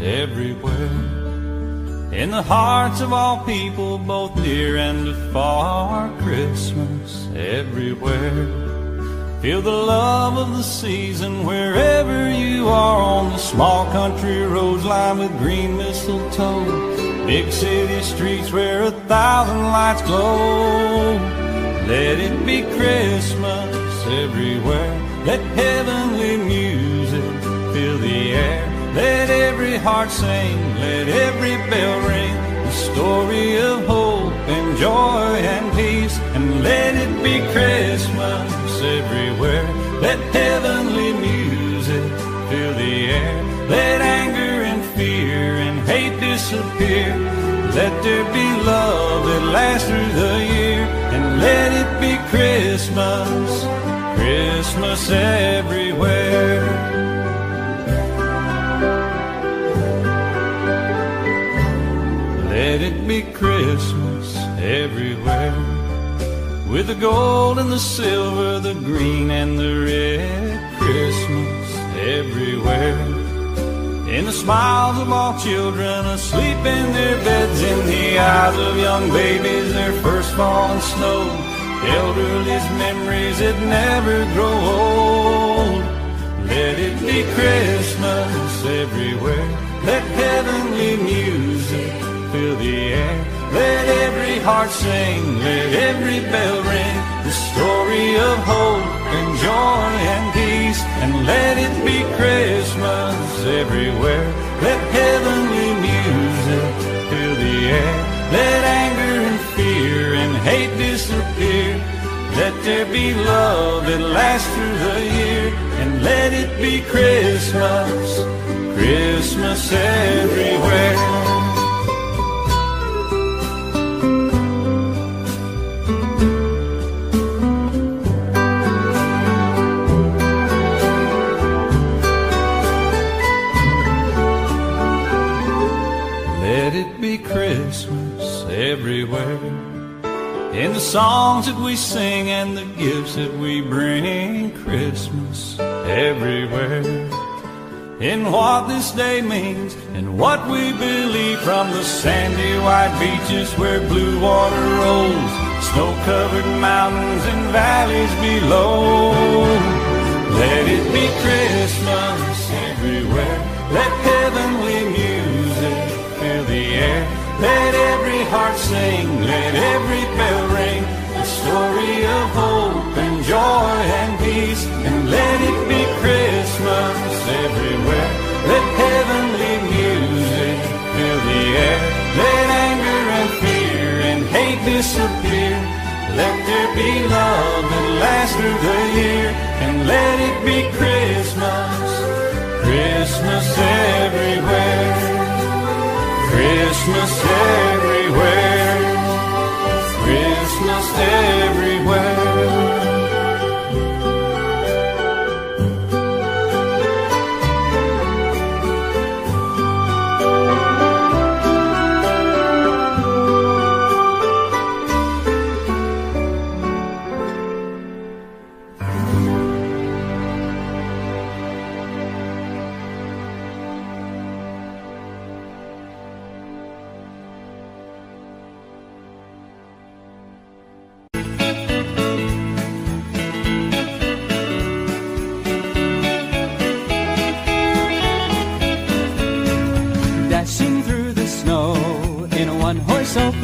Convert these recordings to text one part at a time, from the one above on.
Everywhere. In the hearts of all people, both near and afar, Christmas everywhere. Feel the love of the season wherever you are on the small country roads lined with green mistletoe. Big city streets where a thousand lights glow. Let it be Christmas everywhere. Let heavenly music fill the air. Let every heart sing, let every bell ring. The story of hope and joy and peace. And let it be Christmas everywhere. Let heavenly music fill the air. Let anger and fear and hate disappear. Let there be love that lasts through the year. And let it be Christmas, Christmas everywhere. Let it be Christmas everywhere. With the gold and the silver, the green and the red. Christmas everywhere. In the smiles of all children asleep in their beds, in the eyes of young babies, their first falling snow. Elderly's memories that never grow old. Let it be Christmas everywhere. Let heavenly music fill the air. Let every heart sing, let every bell ring. The story of hope and joy and peace. And let it be Christmas everywhere. Let heavenly music fill the air. Let anger and fear and hate disappear. Let there be love that lasts through the year. And let it be Christmas, Christmas everywhere. Christmas everywhere. In the songs that we sing and the gifts that we bring, Christmas everywhere. In what this day means and what we believe from the sandy white beaches where blue water rolls, snow covered mountains and valleys below. Let it be Christmas everywhere. Let the air. Let every heart sing, let every bell ring. The story of hope and joy and peace. And let it be Christmas everywhere. Let heavenly music fill the air. Let anger and fear and hate disappear. Let there be love that lasts through the year. And let it be Christmas, Christmas everywhere. Christmas everywhere. Christmas everywhere.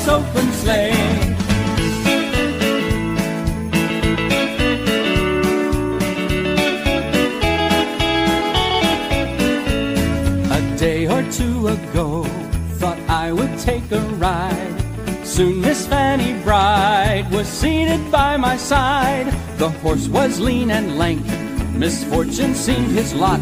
Horse open sleigh. A day or two ago, thought I would take a ride. Soon Miss Fanny Bright was seated by my side. The horse was lean and lank, Misfortune seemed his lot.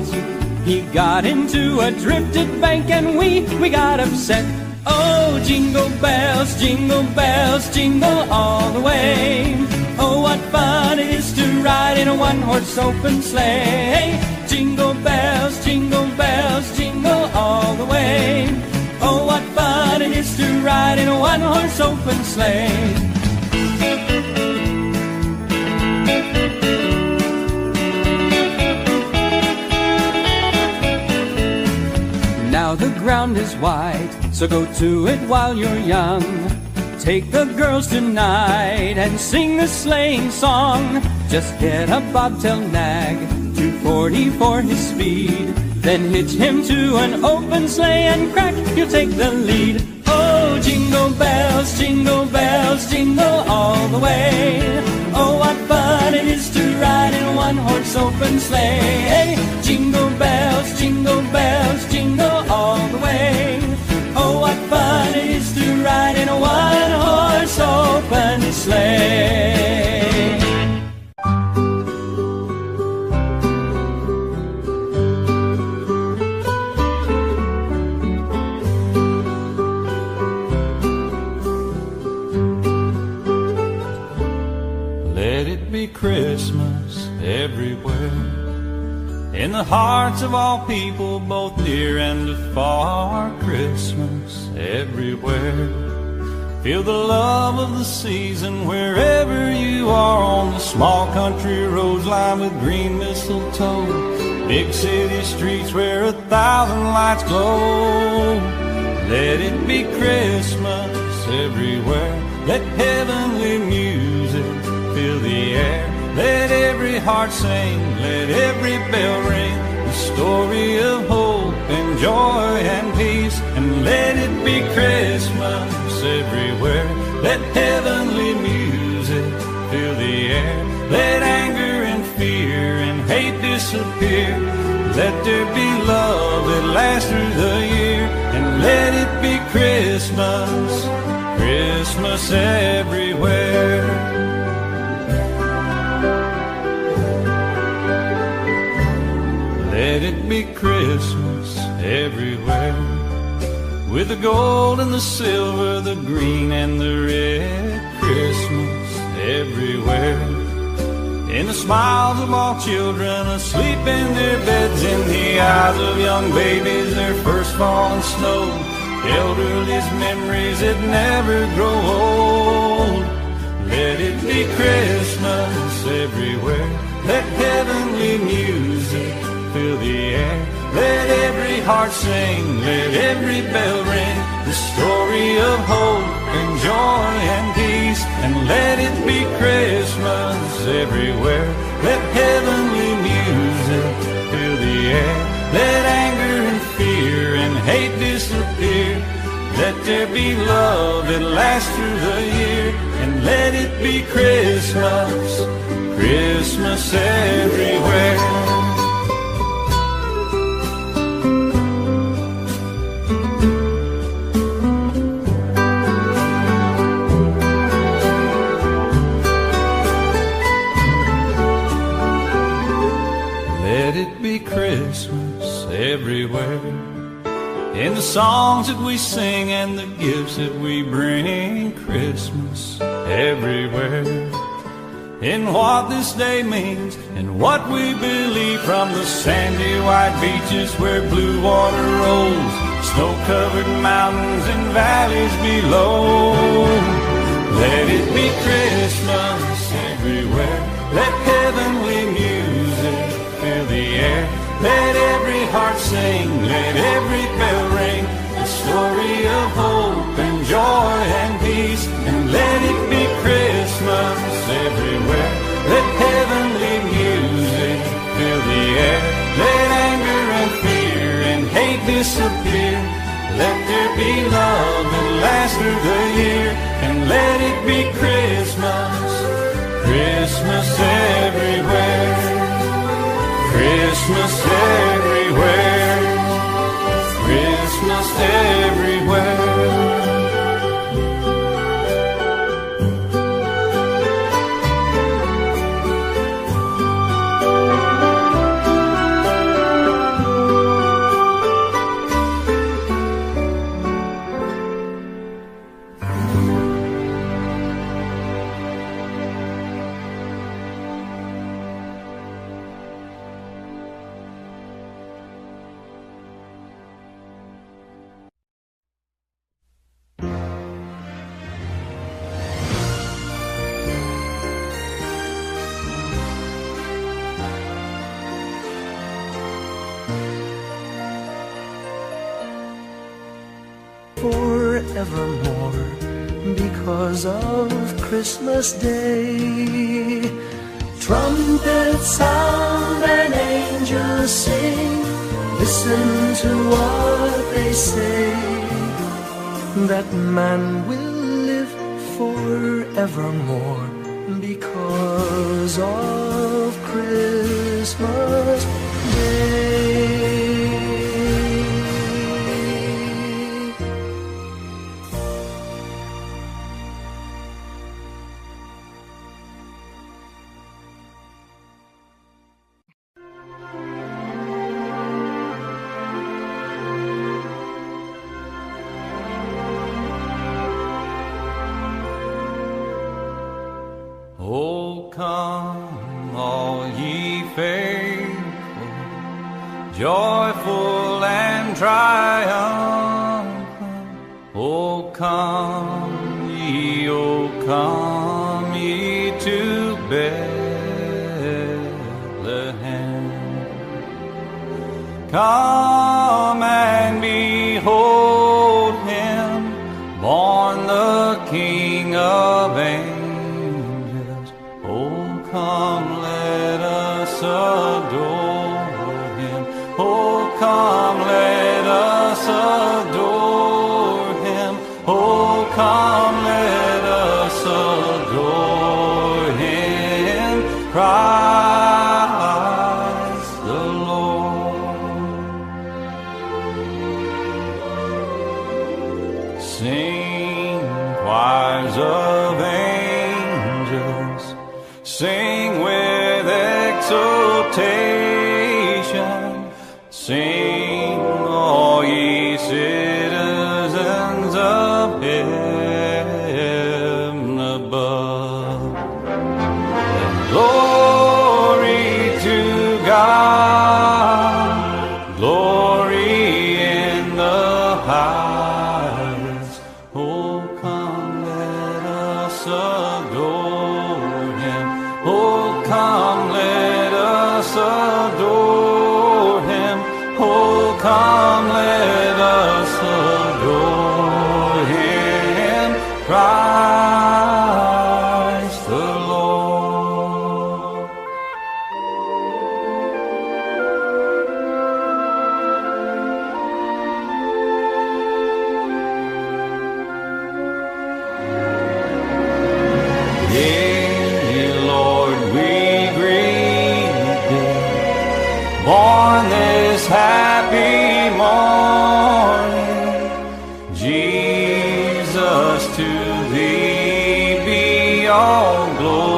He got into a drifted bank and we, we got upset. Oh, jingle bells, jingle bells, jingle all the way. Oh, what fun it is to ride in a one-horse open sleigh. Jingle bells, jingle bells, jingle all the way. Oh, what fun it is to ride in a one-horse open sleigh. Now the ground is white, so go to it while you're young. Take the girls tonight and sing the sleighing song. Just get a bobtail nag, 240 for his speed. Then hitch him to an open sleigh and crack, you'll take the lead. Oh, jingle bells, jingle bells, jingle all the way. Oh, what fun it is to ride in one-horse open sleigh. Hey, Jingle bells, jingle bells, jingle all the way. Fun it is to ride in a one-horse open sleigh. Let it be Christmas everywhere. In the hearts of all people, both near and afar. Christmas everywhere. Feel the love of the season wherever you are on the small country roads lined with green mistletoe. Big city streets where a thousand lights glow. Let it be Christmas everywhere. Let heavenly music fill the air. Let every heart sing, let every bell ring. The story of hope and joy and peace. Let it be Christmas everywhere. Let heavenly music fill the air. Let anger and fear and hate disappear. Let there be love that lasts through the year. And let it be Christmas, Christmas everywhere. Let it be Christmas everywhere. With the gold and the silver, the green and the red. Christmas everywhere. In the smiles of all children asleep in their beds, in the eyes of young babies, their first fallen snow. Elderly's memories that never grow old. Let it be Christmas everywhere. Let heavenly music fill the air. Let every heart sing, let every bell ring. The story of hope and joy and peace. And let it be Christmas everywhere. Let heavenly music fill the air. Let anger and fear and hate disappear. Let there be love that lasts through the year. And let it be Christmas, Christmas everywhere. Everywhere. In the songs that we sing and the gifts that we bring, Christmas everywhere. In what this day means and what we believe from the sandy white beaches where blue water rolls, snow covered mountains and valleys below. Let it be Christmas everywhere. Let heavenly music fill the air. Let heart sing, let every bell ring. The story of hope and joy and peace. And let it be Christmas everywhere. Let heavenly music fill the air. Let anger and fear and hate disappear. Let there be love that lasts through the year. And let it be Christmas, Christmas everywhere. Christmas everywhere. that man will live forevermore. Oh, come, all ye faithful, joyful and triumphant. O come ye, O come ye to Bethlehem. Come and behold. glory.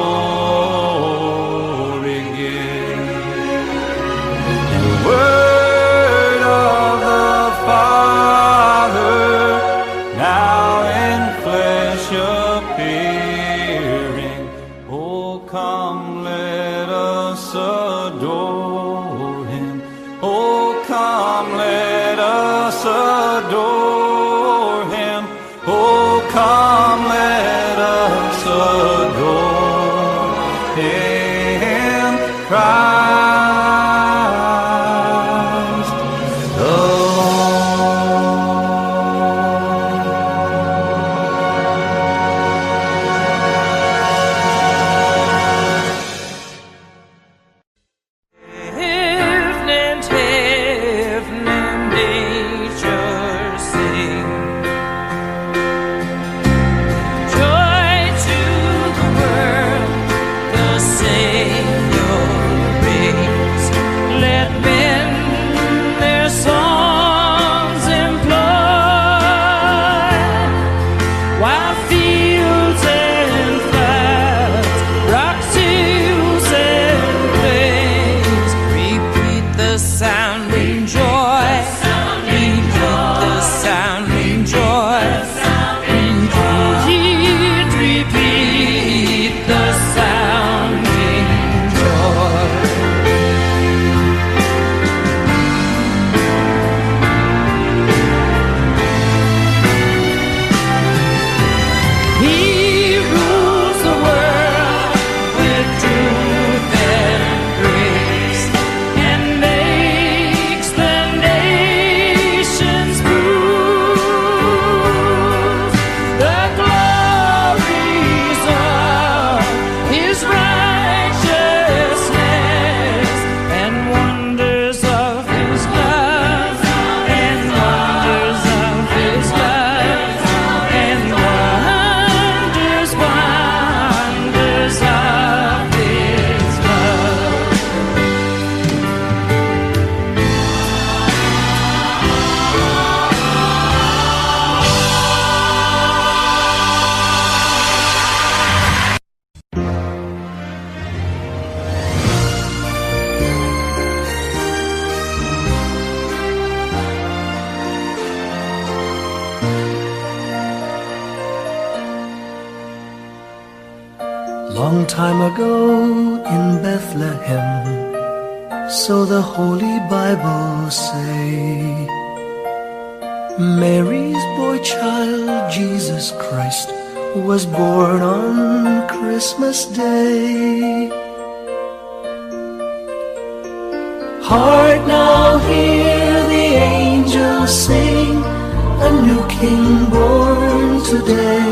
King born today.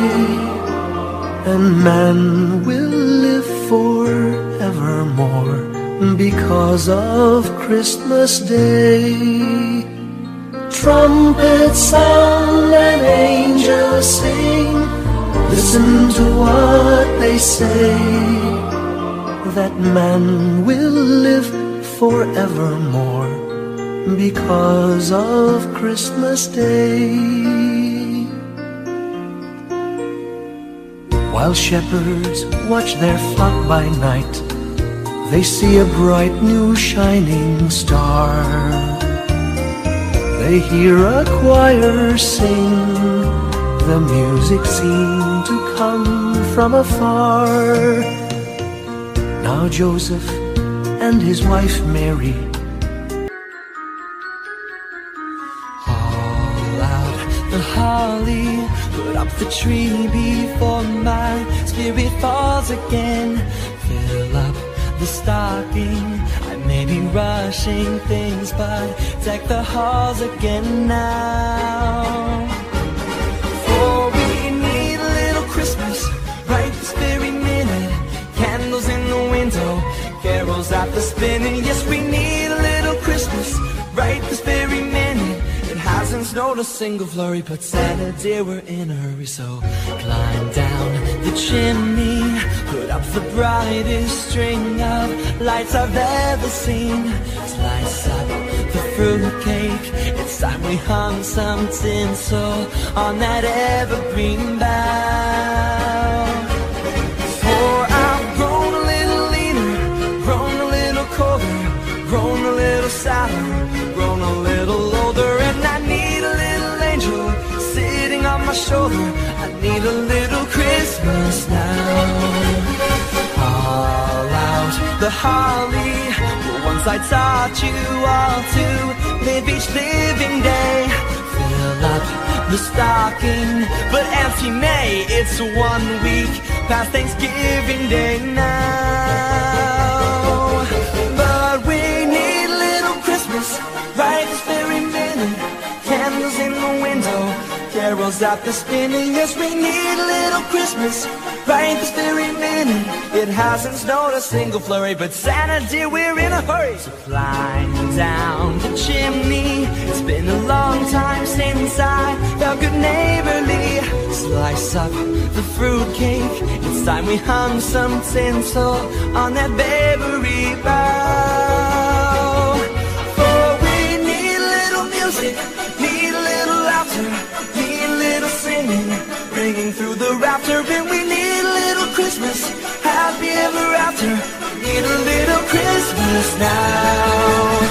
And man will live forevermore because of Christmas Day. Trumpets sound and angels sing, listen to what they say, that man will live forevermore because of Christmas Day. While shepherds watch their flock by night, they see a bright new shining star. They hear a choir sing, the music seemed to come from afar. Now Joseph and his wife Mary up the tree before my spirit falls again. Fill up the stocking. I may be rushing things, but deck the halls again now. For we need a little Christmas right this very minute. Candles in the window, carols at the spinning. Yes, we need a little Christmas right this very minute. Hasn't a single flurry, but Santa dear, we're in a hurry, so climb down the chimney, put up the brightest string of lights I've ever seen. Slice up the fruitcake, it's time we hung some tinsel on that evergreen bough. My shoulder. I need a little Christmas now. All out the holly. For once I taught you all to live each living day. Fill up the stocking, but empty May. It's one week past Thanksgiving Day now. Carols at the spinning. Yes, we need a little Christmas right this very minute. It hasn't snowed a single flurry, but Santa dear, we're in a hurry. So climb down the chimney. It's been a long time since I felt good neighborly. Slice up the fruitcake. It's time we hung some tinsel on that bakery rafter, and we need a little Christmas, happy ever after. Need a little Christmas now.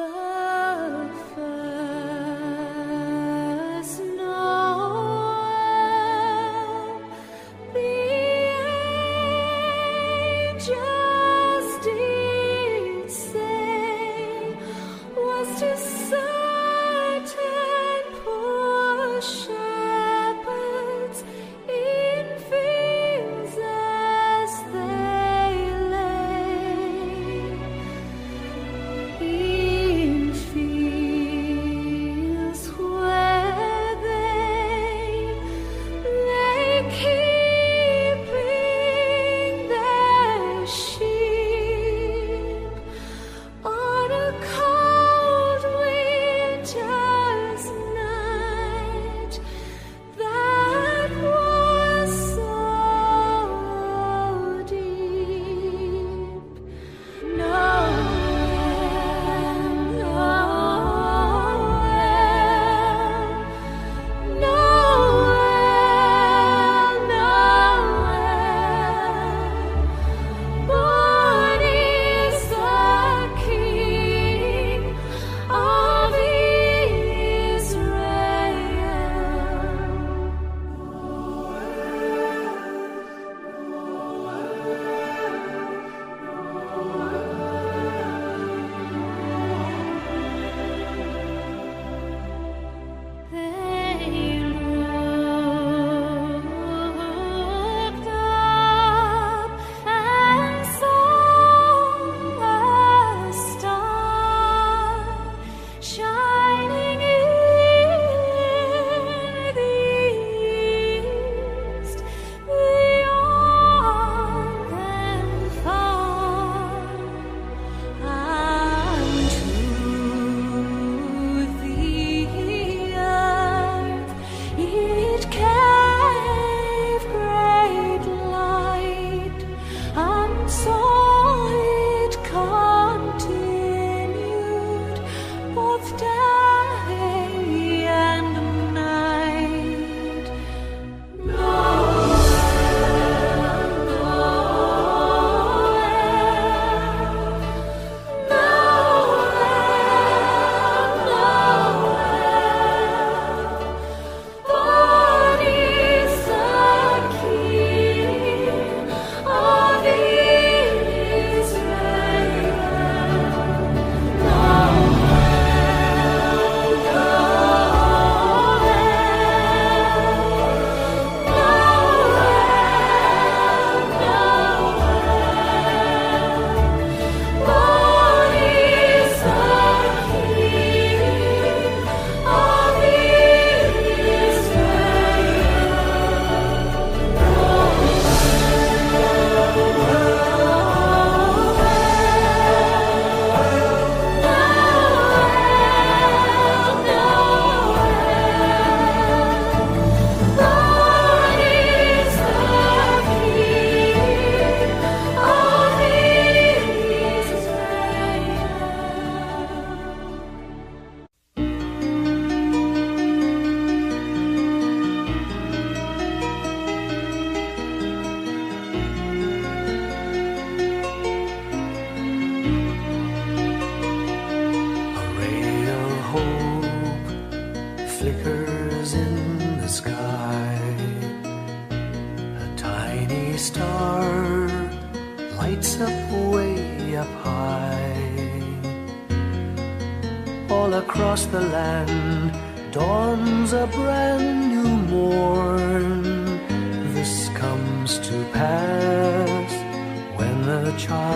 The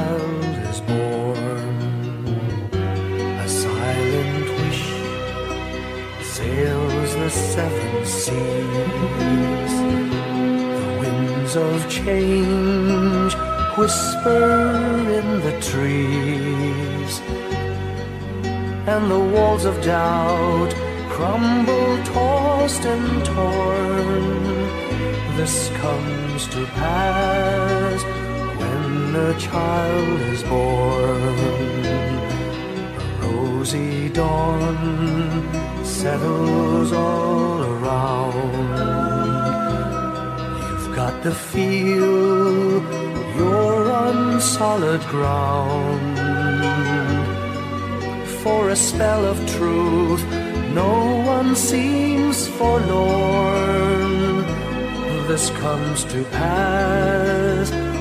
child is born. A silent wish sails the seven seas. The winds of change whisper in the trees, and the walls of doubt crumble, tossed and torn. This comes to pass when the child is born. A rosy dawn settles all around. You've got the feel you're on solid ground. For a spell of truth, no one seems forlorn. This comes to pass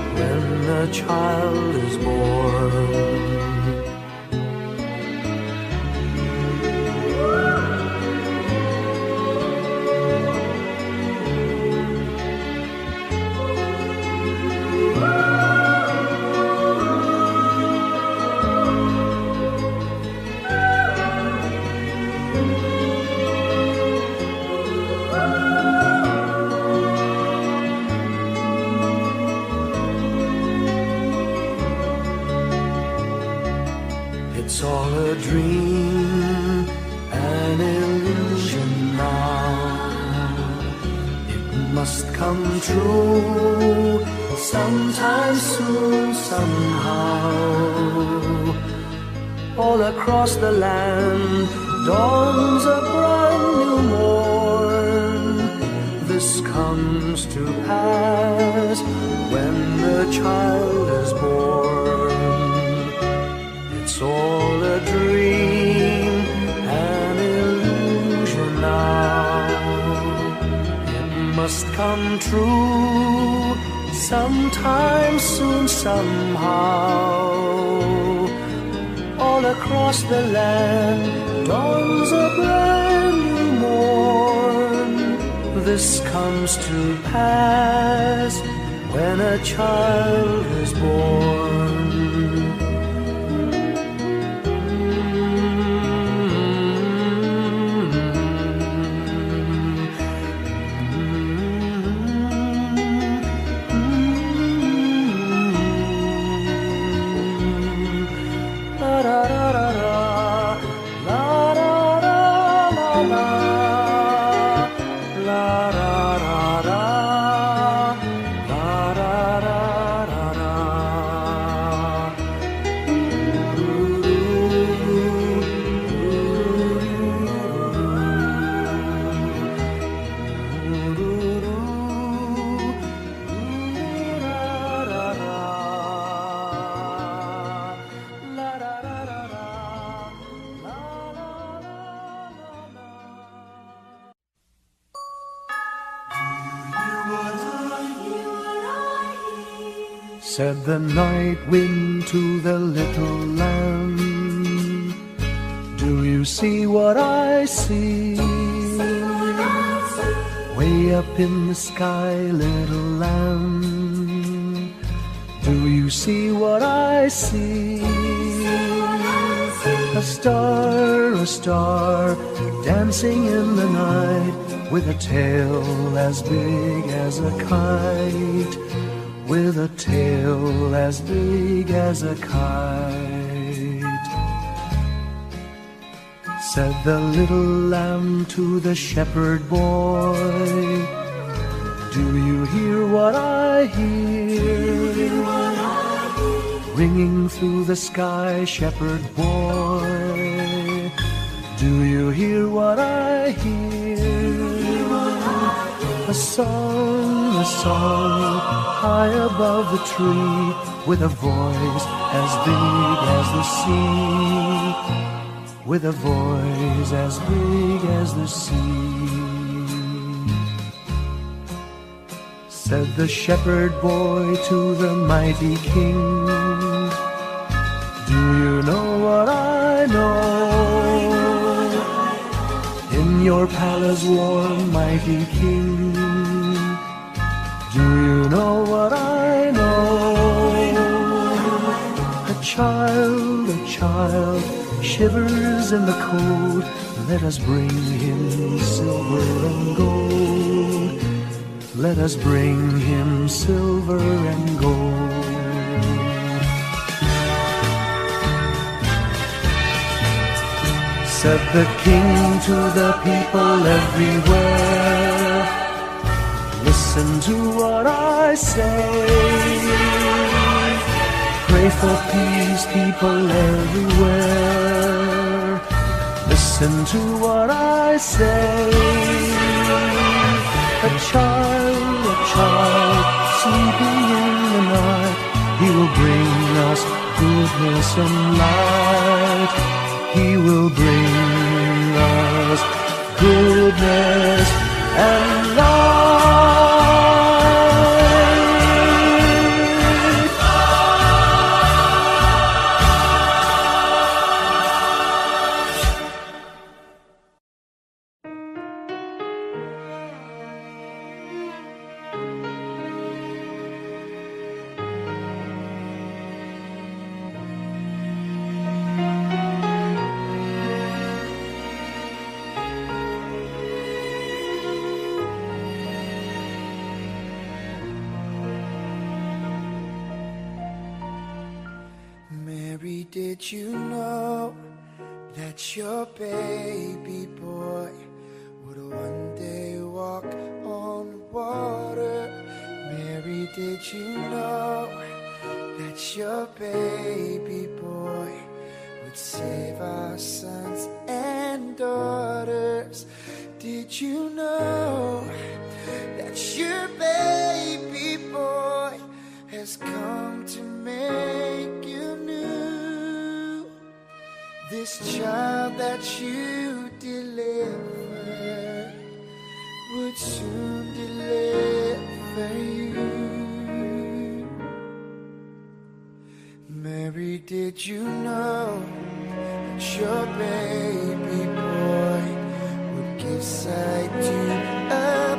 the child is born. True sometime soon, somehow. All across the land dawns a brand new morn. This comes to pass when the child is born. It's all a dream, must come true sometime soon, somehow. All across the land dawns a brand new morn. This comes to pass when a child is born. The night wind to the little lamb, Do you see what I see? Way up in the sky, little lamb, Do you see what I see? A star, a star, dancing in the night with a tail as big as a kite with a tail as big as a kite. Said the little lamb to the shepherd boy, Do you hear what I hear? Ringing through the sky, shepherd boy, Do you hear what I hear? A song, a song, high above the tree, with a voice as big as the sea, with a voice as big as the sea. Said the shepherd boy to the mighty king, Do you know what I know? In your palace warm, mighty king, child, shivers in the cold. Let us bring him silver and gold. Let us bring him silver and gold. Said the king to the people everywhere. Listen to what I say. Pray for peace, people everywhere. Listen to what I say. A child, a child, sleeping in the night. He will bring us goodness and light. He will bring us goodness and light. Did you know that your baby boy has come to make you new? This child that you delivered would soon deliver you. Mary, did you know that your baby boy would give sight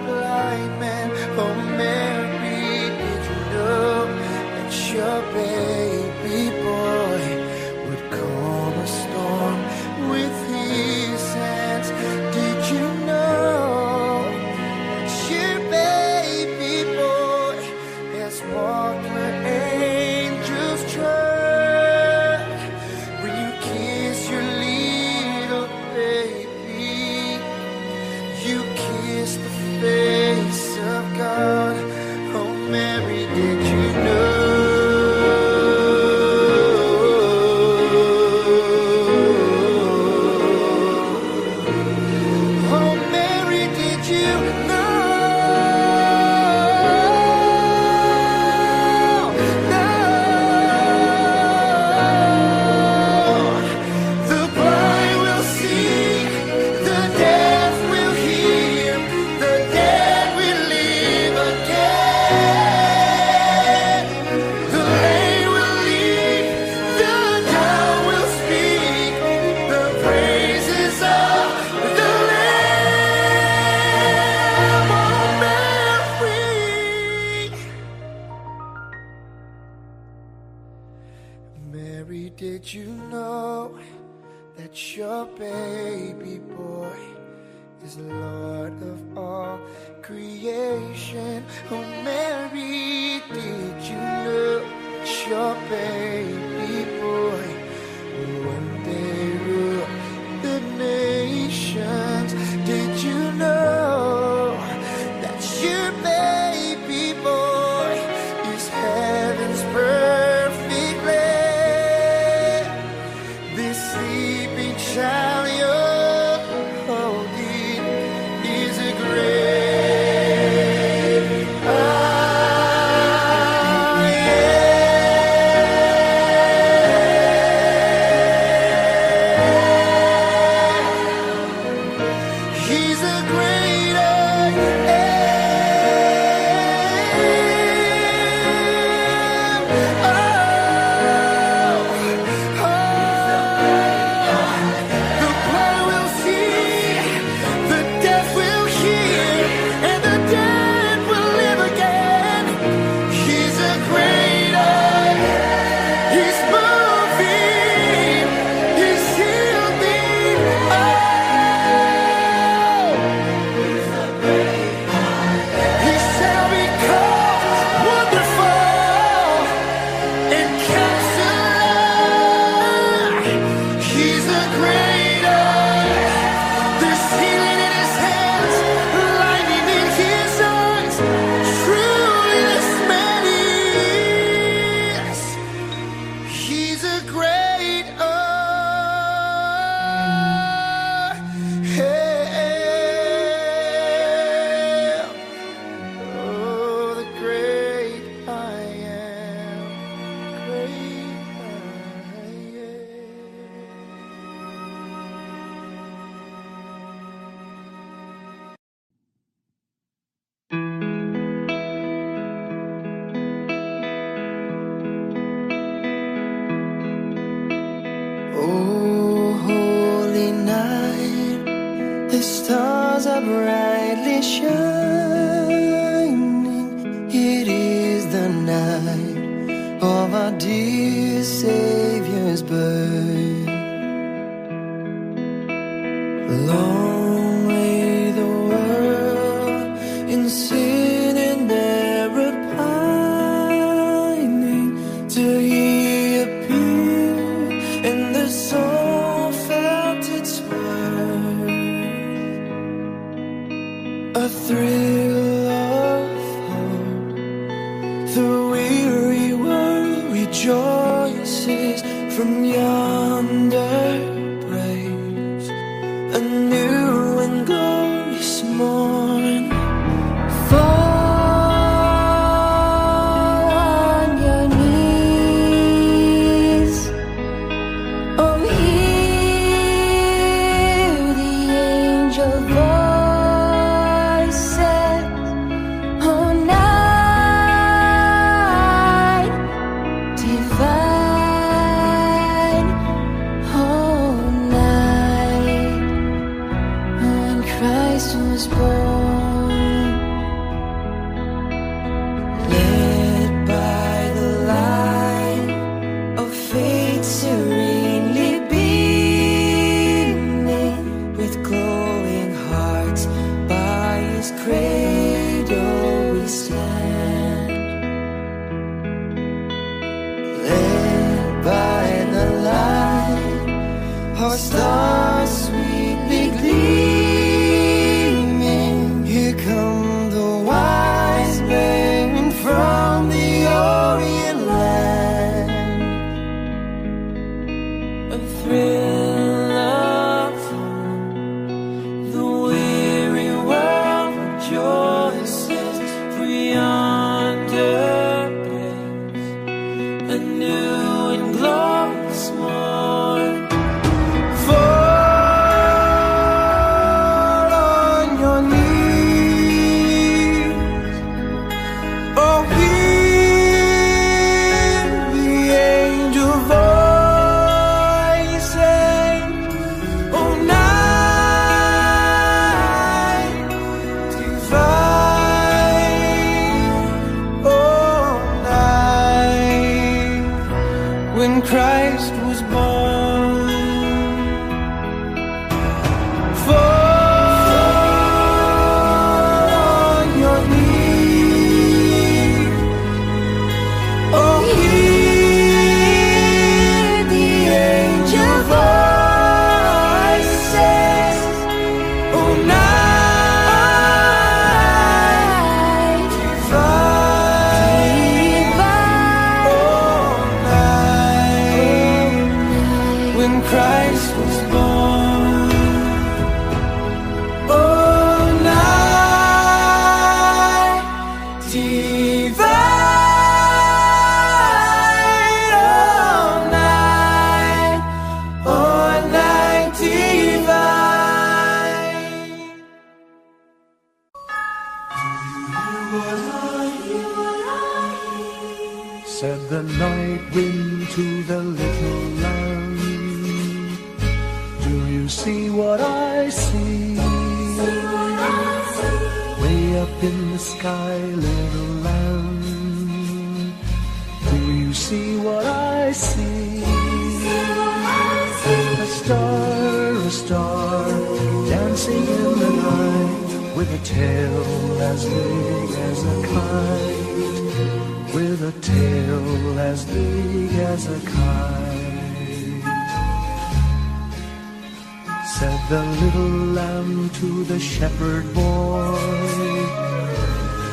the little lamb to the shepherd boy.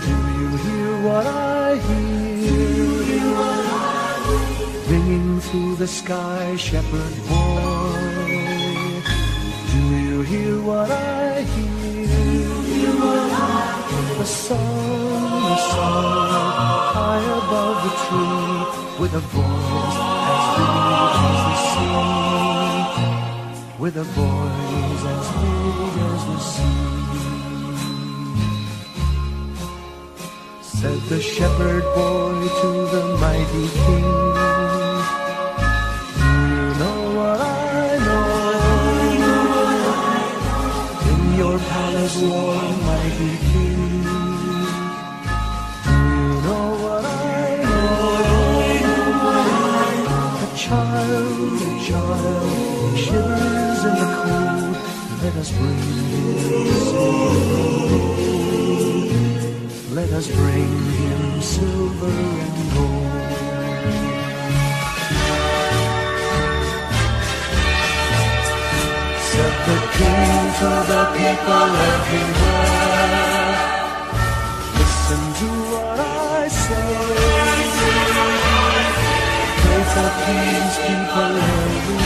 Do you hear what I hear? What I hear? Ringing through the sky, shepherd boy. Do you hear what I hear? hear what I hear? Song, a song, high above the tree, with a voice as big as the sea with a voice as big as the sea. Said the shepherd boy to the mighty king. You know I know. In your palace. Us bring him silver Let us bring him silver and gold. Set the king to the people everywhere. Listen to what I say. Pray for peace, people everywhere.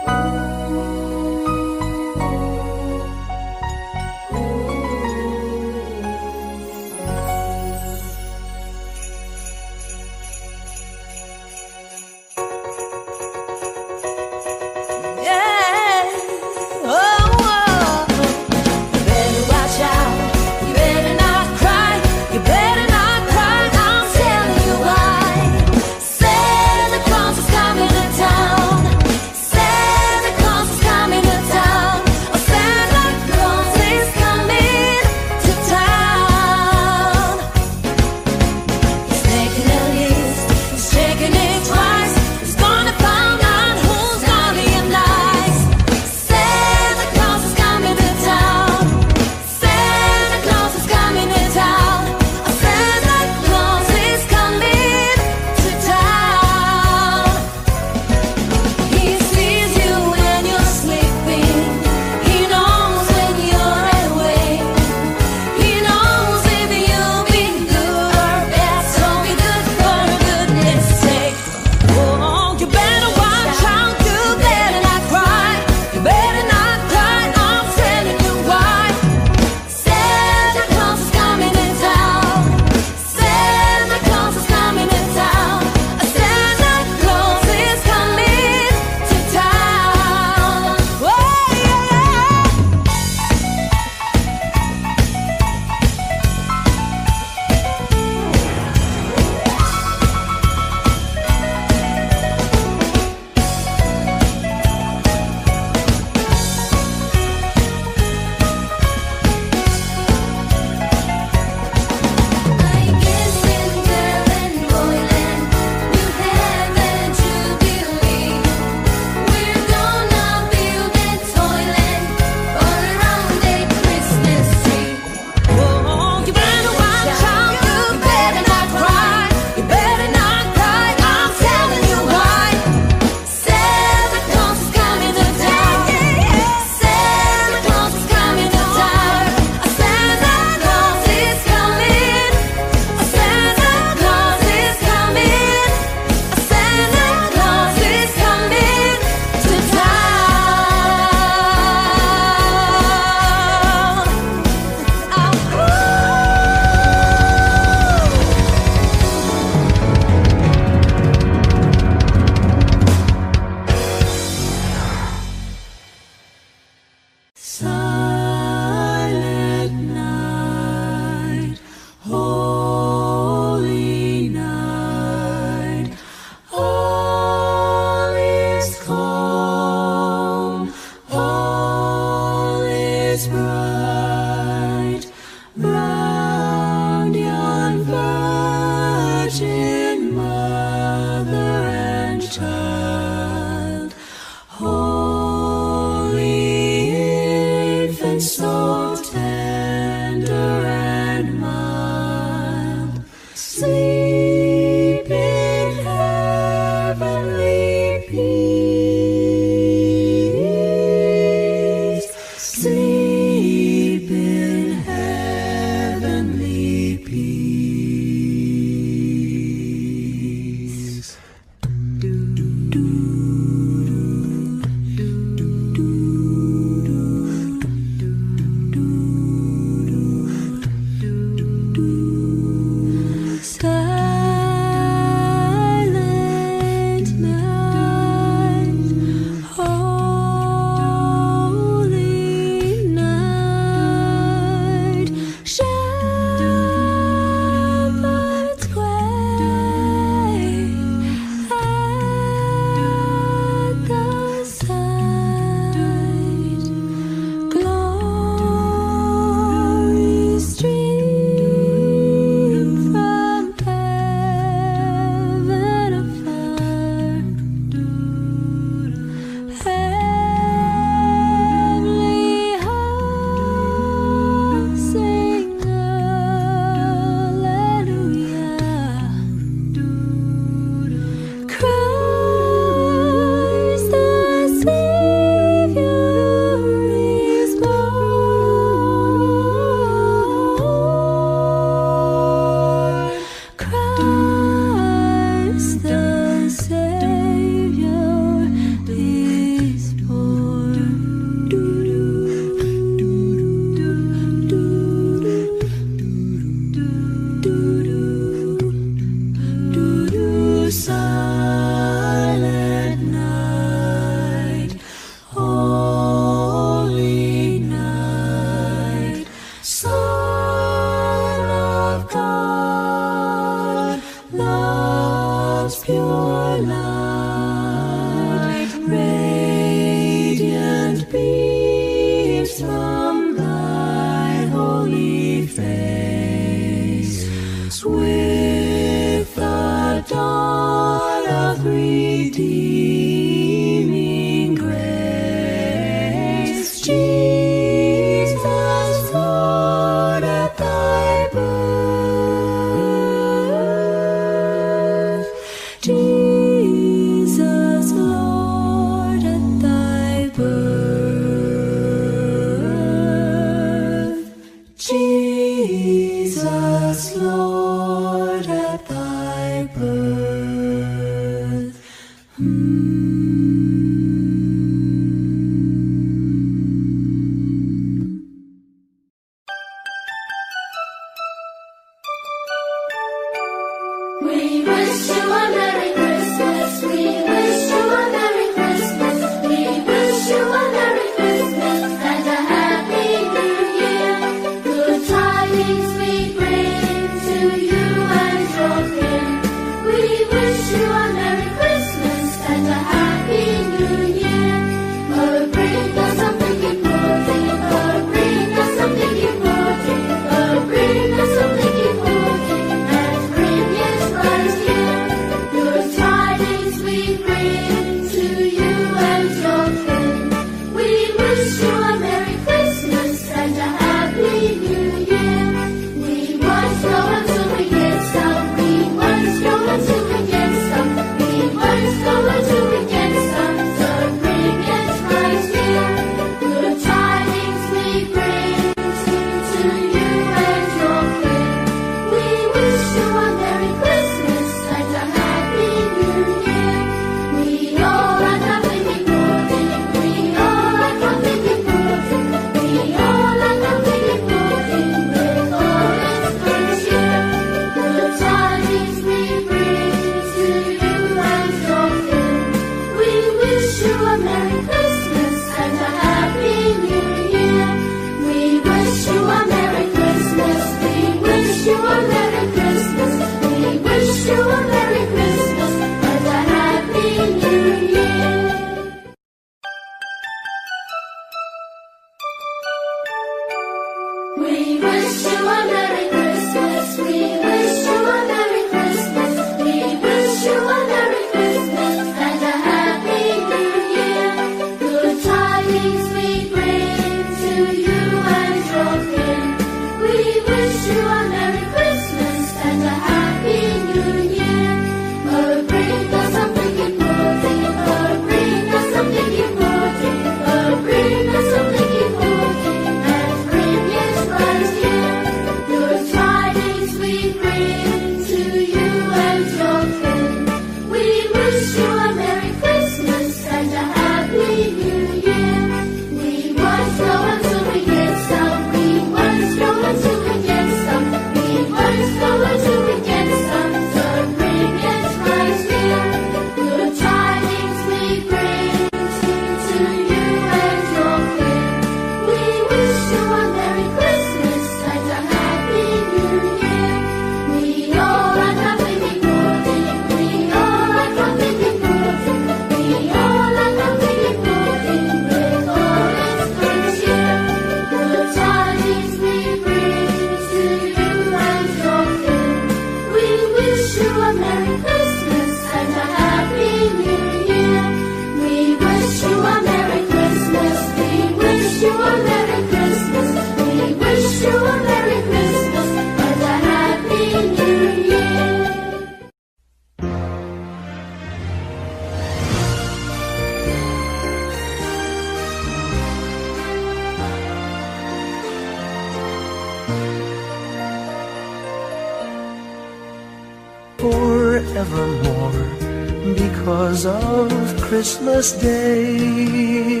Christmas Day.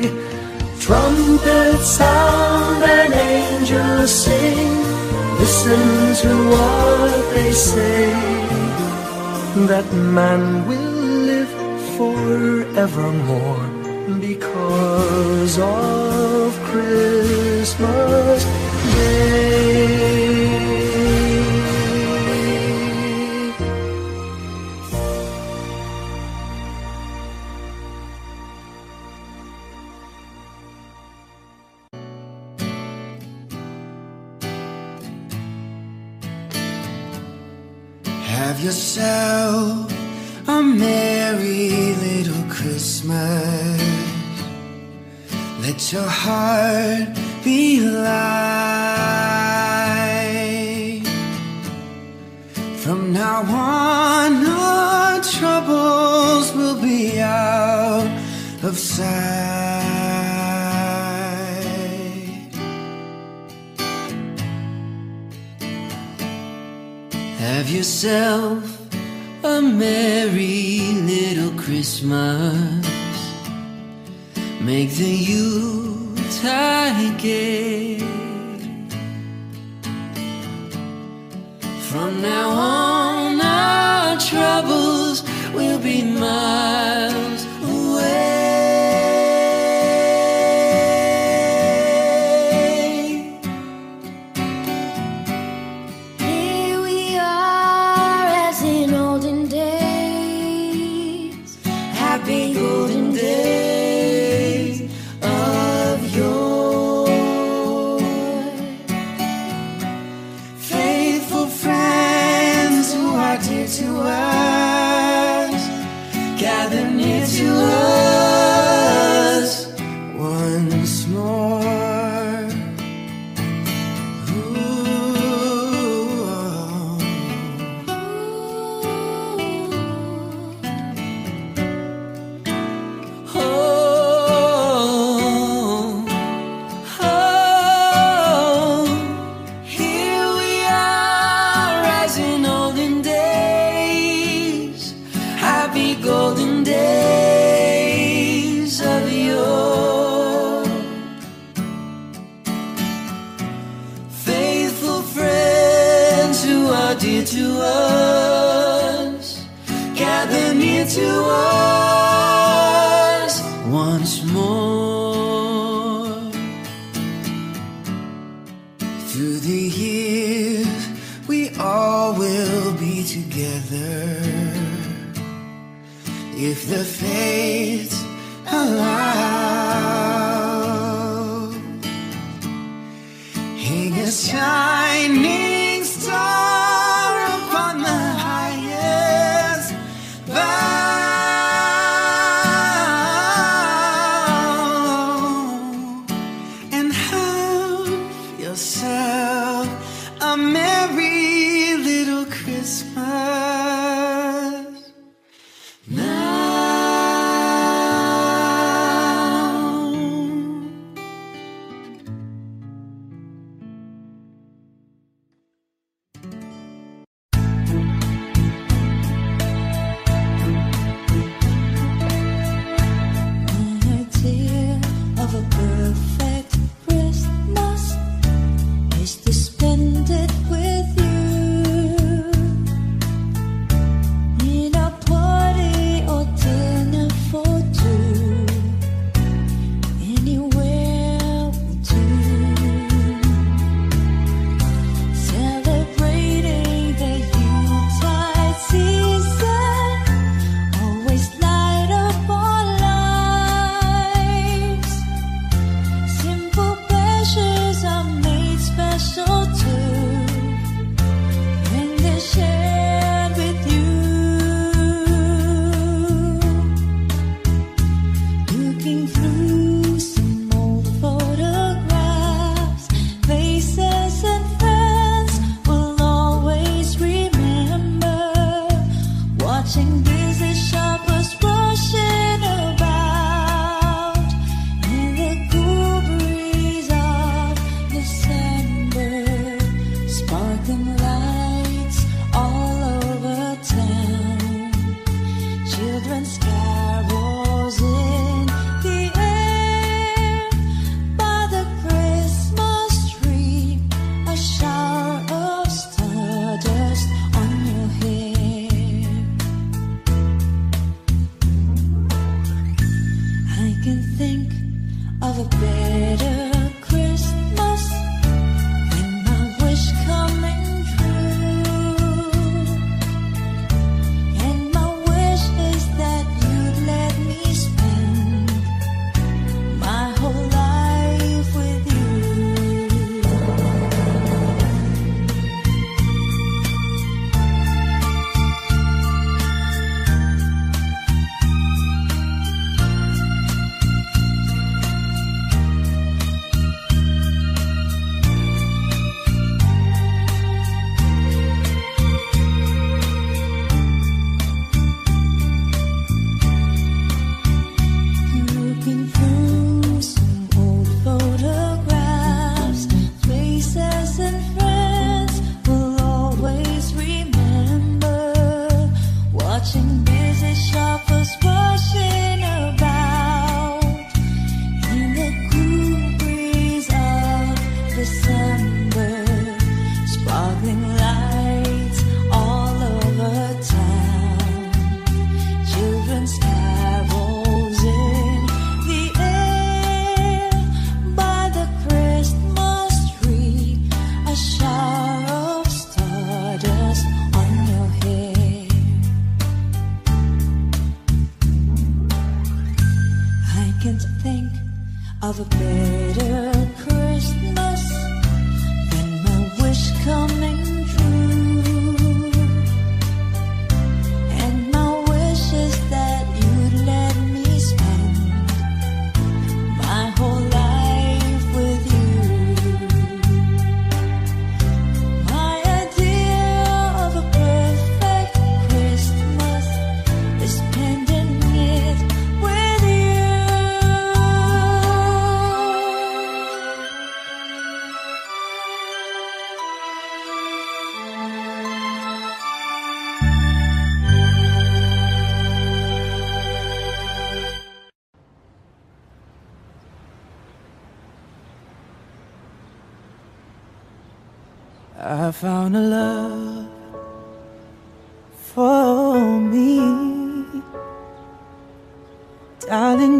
Trumpets sound and angels sing. Listen to what they say. That man will live forevermore because of Christmas Day.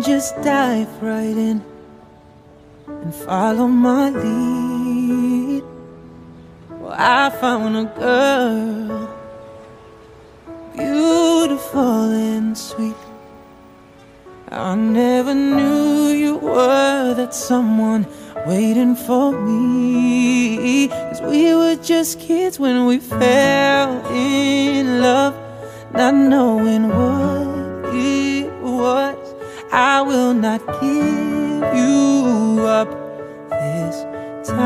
Just dive right in and follow my lead. Well, I found a girl, beautiful and sweet. I never knew you were that someone waiting for me. Cause we were just kids when we fell in love, not knowing what it was. I will not give you up this time.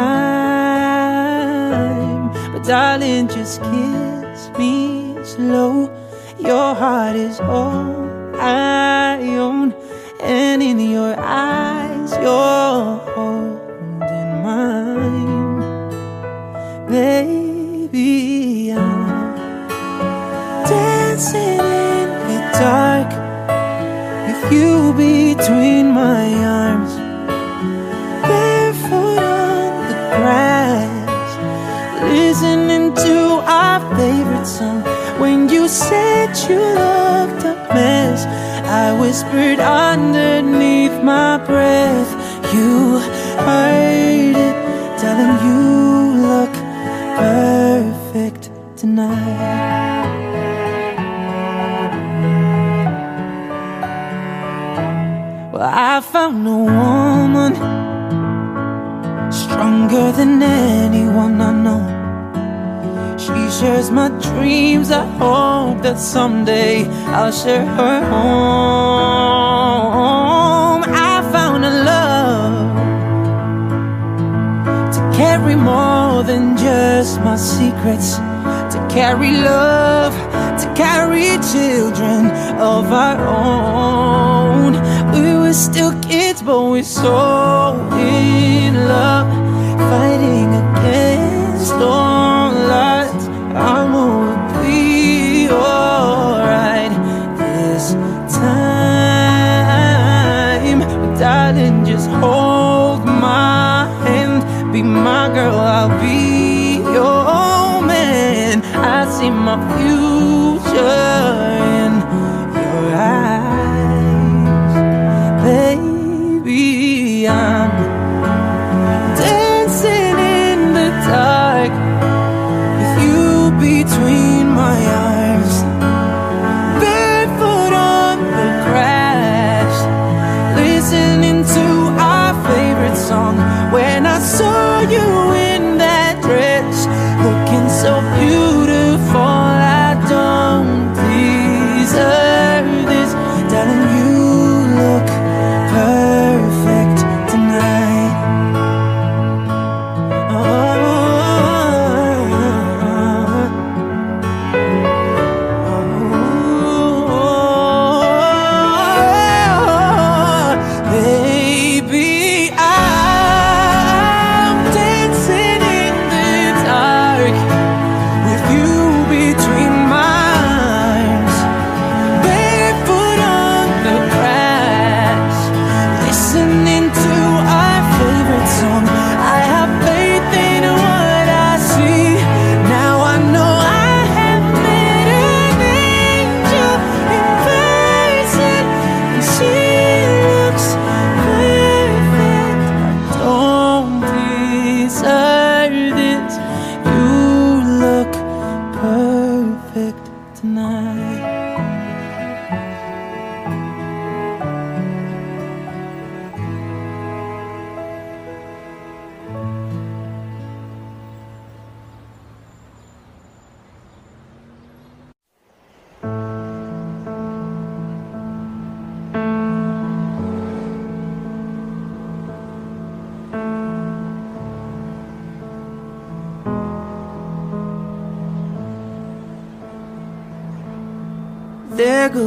But darling, just kiss me slow. Your heart is all I own, and in your eyes, you're holding mine. Baby, whispered underneath my breath. You heard it, telling you look perfect tonight. Well, I found a woman stronger than. She shares my dreams. I hope that someday I'll share her home. I found a love to carry more than just my secrets, to carry love, to carry children of our own. We were still kids, but we're so in love, fighting against all my girl, I'll be your man. I see my future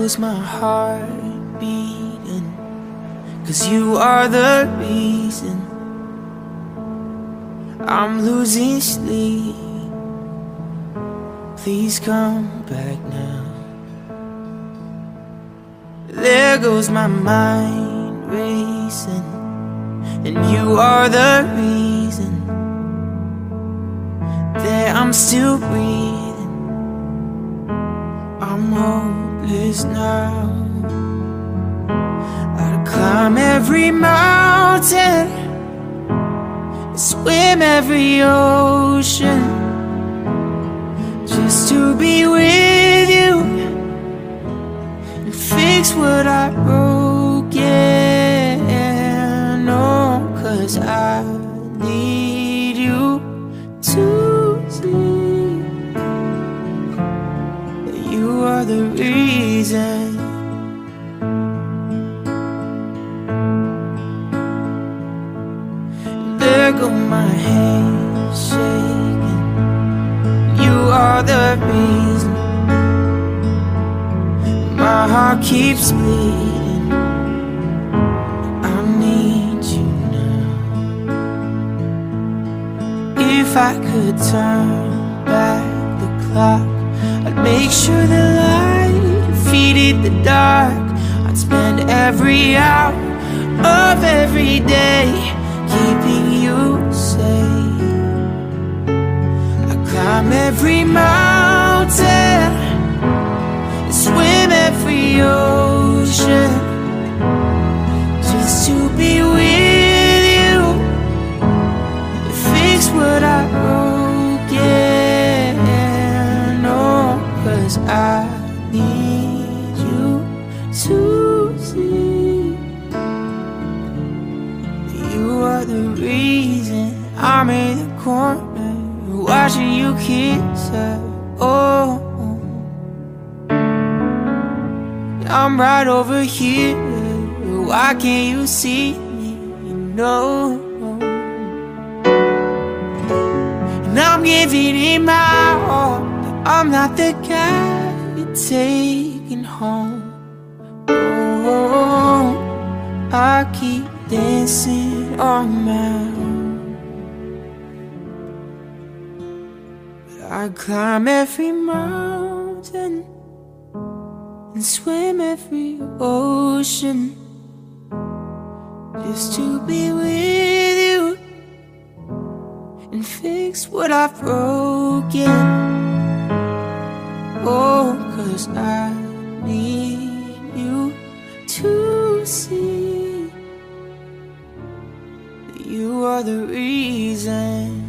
Goes my the reason. There go my hands shaking. You are the reason. My heart keeps bleeding. I need you now. If I could turn back the clock, make sure the light defeated the dark. I'd spend every hour of every day keeping you safe. I climb every mountain, swim every ocean, just to be with you, fix what I broke. I need you to see. You are the reason I'm in the corner watching you kiss her. Oh, I'm right over here. Why can't you see me? No. And I'm giving it my all, but I'm not the guy taking home. Oh, I keep dancing on my own. But I climb every mountain and swim every ocean just to be with you and fix what I've broken. Oh, cause I need you to see that you are the reason.